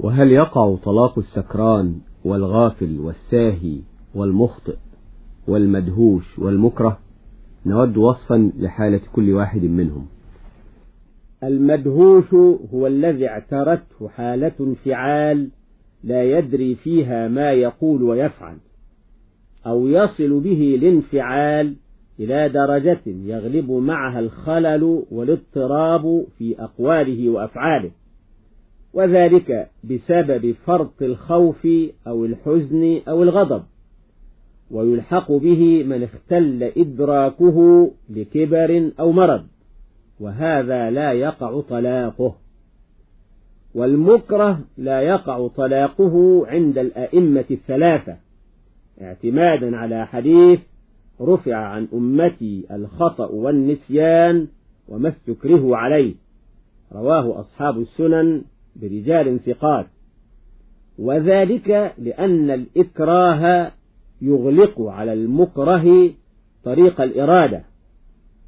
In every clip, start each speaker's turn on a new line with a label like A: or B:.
A: وهل يقع طلاق السكران والغافل والساهي والمخطئ والمدهوش والمكره؟ نود وصفا لحالة كل واحد منهم.
B: المدهوش هو الذي اعترته حالة انفعال لا يدري فيها ما يقول ويفعل أو يصل به الانفعال إلى درجة يغلب معها الخلل والاضطراب في أقواله وأفعاله. وذلك بسبب فرط الخوف أو الحزن أو الغضب ويلحق به من اختل إدراكه لكبر أو مرض وهذا لا يقع طلاقه. والمكره لا يقع طلاقه عند الأئمة الثلاثة. اعتمادا على حديث رفع عن أمتي الخطأ والنسيان وما استكره عليه. رواه أصحاب السنن برجال ثقات وذلك لأن الإكراه يغلق على المكره طريق الإرادة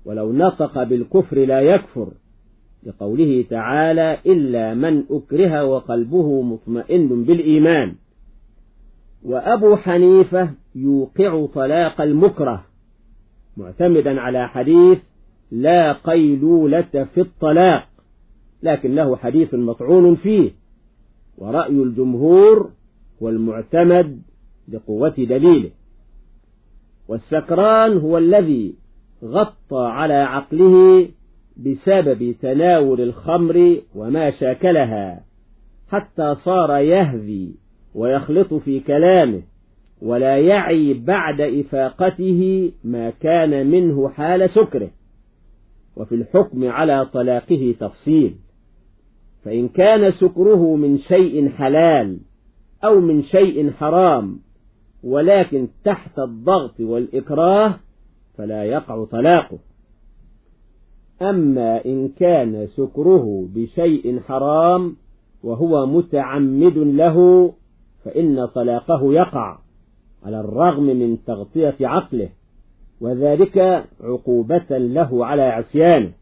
B: ولو نطق بالكفر لا يكفر لقوله تعالى إلا من أكره وقلبه مطمئن بالإيمان وأبو حنيفة يوقع طلاق المكره معتمدا على حديث لا قيلولة في الطلاق لكنه حديث مطعون فيه. ورأي الجمهور والمعتمد لقوة دليله. والسكران هو الذي غطى على عقله بسبب تناول الخمر وما شاكلها حتى صار يهذي ويخلط في كلامه ولا يعي بعد إفاقته ما كان منه حال سكره. وفي الحكم على طلاقه تفصيل. فإن كان سكره من شيء حلال أو من شيء حرام ولكن تحت الضغط والإكراه فلا يقع طلاقه. أما إن كان سكره بشيء حرام وهو متعمد له فإن طلاقه يقع على الرغم من تغطية عقله وذلك عقوبة له على عصيانه.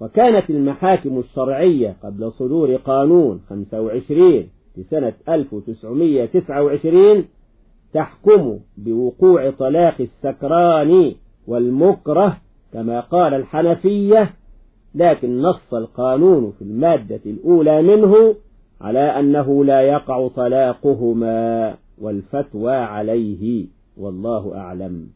B: وكانت المحاكم الشرعية قبل صدور قانون 25 في سنة 1929 تحكم بوقوع طلاق السكران والمكره كما قال الحنفية لكن نص القانون في المادة الأولى منه على أنه لا يقع طلاقهما والفتوى عليه والله أعلم.